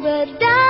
But Berdalam